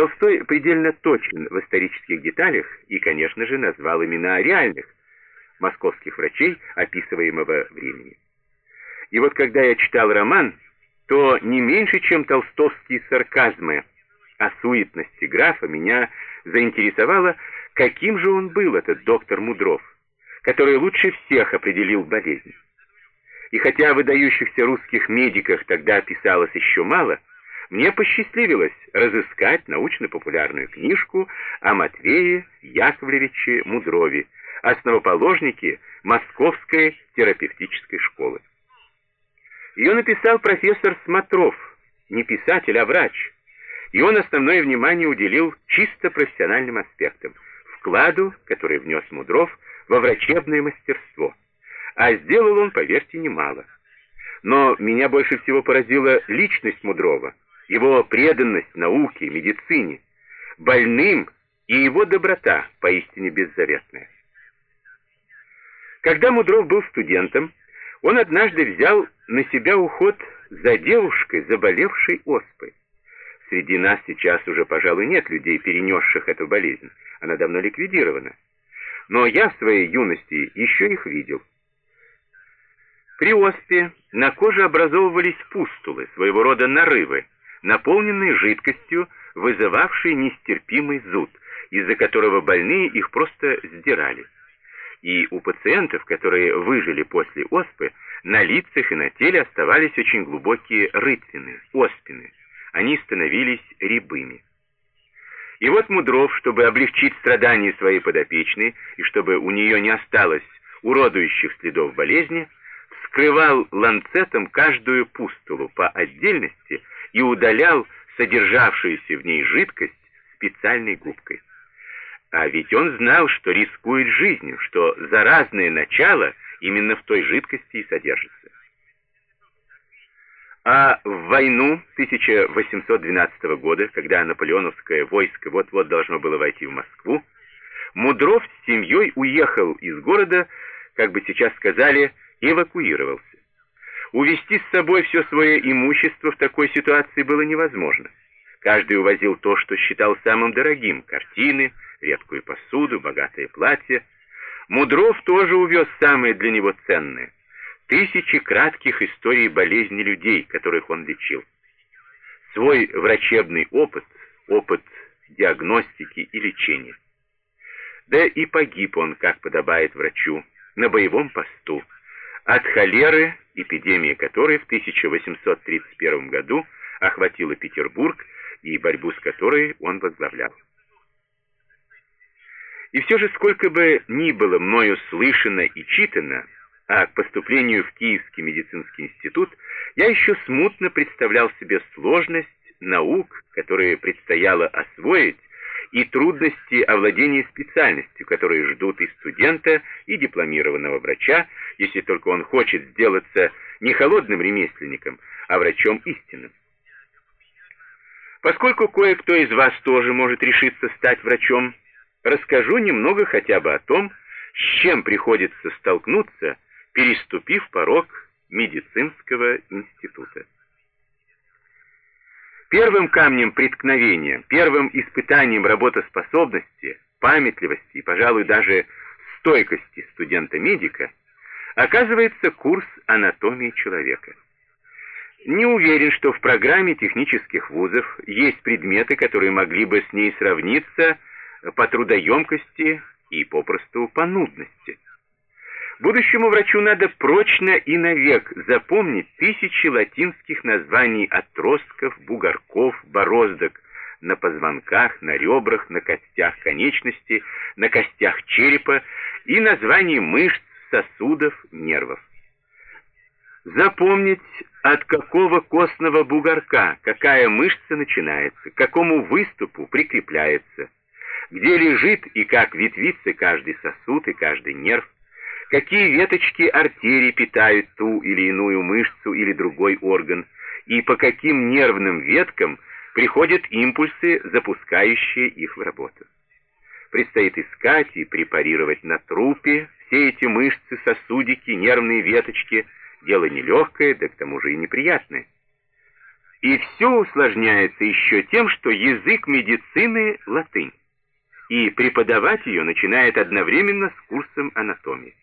Толстой предельно точен в исторических деталях и, конечно же, назвал имена реальных московских врачей описываемого времени. И вот когда я читал роман, то не меньше, чем толстовские сарказмы о суетности графа, меня заинтересовало, каким же он был, этот доктор Мудров, который лучше всех определил болезнь. И хотя о выдающихся русских медиках тогда писалось еще мало, мне посчастливилось разыскать научно-популярную книжку о Матвее Яковлевиче Мудрове, основоположнике Московской терапевтической школы. Ее написал профессор Смотров, не писатель, а врач, и он основное внимание уделил чисто профессиональным аспектам, вкладу, который внес Мудров во врачебное мастерство. А сделал он, поверьте, немало. Но меня больше всего поразила личность Мудрова, его преданность науке, медицине, больным и его доброта, поистине беззаветная. Когда Мудров был студентом, он однажды взял на себя уход за девушкой, заболевшей оспой. Среди нас сейчас уже, пожалуй, нет людей, перенесших эту болезнь. Она давно ликвидирована. Но я в своей юности еще их видел. При оспе на коже образовывались пустулы, своего рода нарывы, наполненные жидкостью, вызывавшей нестерпимый зуд, из-за которого больные их просто сдирали. И у пациентов, которые выжили после оспы, на лицах и на теле оставались очень глубокие рытвины, оспины. Они становились рябыми. И вот Мудров, чтобы облегчить страдания своей подопечной и чтобы у нее не осталось уродующих следов болезни, вскрывал ланцетом каждую пустулу по отдельности и удалял содержавшуюся в ней жидкость специальной губкой. А ведь он знал, что рискует жизнью, что заразное начало именно в той жидкости и содержится. А в войну 1812 года, когда наполеоновское войско вот-вот должно было войти в Москву, Мудров с семьей уехал из города, как бы сейчас сказали, эвакуировался. Увести с собой все свое имущество в такой ситуации было невозможно. Каждый увозил то, что считал самым дорогим — картины, редкую посуду, богатые платья. Мудров тоже увез самое для него ценное — тысячи кратких историй болезни людей, которых он лечил. Свой врачебный опыт, опыт диагностики и лечения. Да и погиб он, как подобает врачу, на боевом посту, от холеры, эпидемия которой в 1831 году охватила Петербург и борьбу с которой он возглавлял. И все же, сколько бы ни было мною слышано и читано, а к поступлению в Киевский медицинский институт я еще смутно представлял себе сложность наук, которые предстояло освоить, и трудности овладения специальностью, которые ждут и студента, и дипломированного врача, если только он хочет сделаться не холодным ремесленником, а врачом истинным. Поскольку кое-кто из вас тоже может решиться стать врачом, расскажу немного хотя бы о том, с чем приходится столкнуться, переступив порог медицинского института. Первым камнем преткновения, первым испытанием работоспособности, памятливости и, пожалуй, даже стойкости студента-медика оказывается курс анатомии человека. Не уверен, что в программе технических вузов есть предметы, которые могли бы с ней сравниться по трудоемкости и попросту по нудности. Будущему врачу надо прочно и навек запомнить тысячи латинских названий отростков, бугорков, бороздок на позвонках, на ребрах, на костях конечности, на костях черепа и названий мышц, сосудов, нервов. Запомнить, от какого костного бугорка какая мышца начинается, к какому выступу прикрепляется – где лежит и как ветвится каждый сосуд и каждый нерв, какие веточки артерий питают ту или иную мышцу или другой орган, и по каким нервным веткам приходят импульсы, запускающие их в работу. Предстоит искать и препарировать на трупе все эти мышцы, сосудики, нервные веточки, дело нелегкое, да к тому же и неприятное. И все усложняется еще тем, что язык медицины — латынь, и преподавать ее начинает одновременно с курсом анатомии.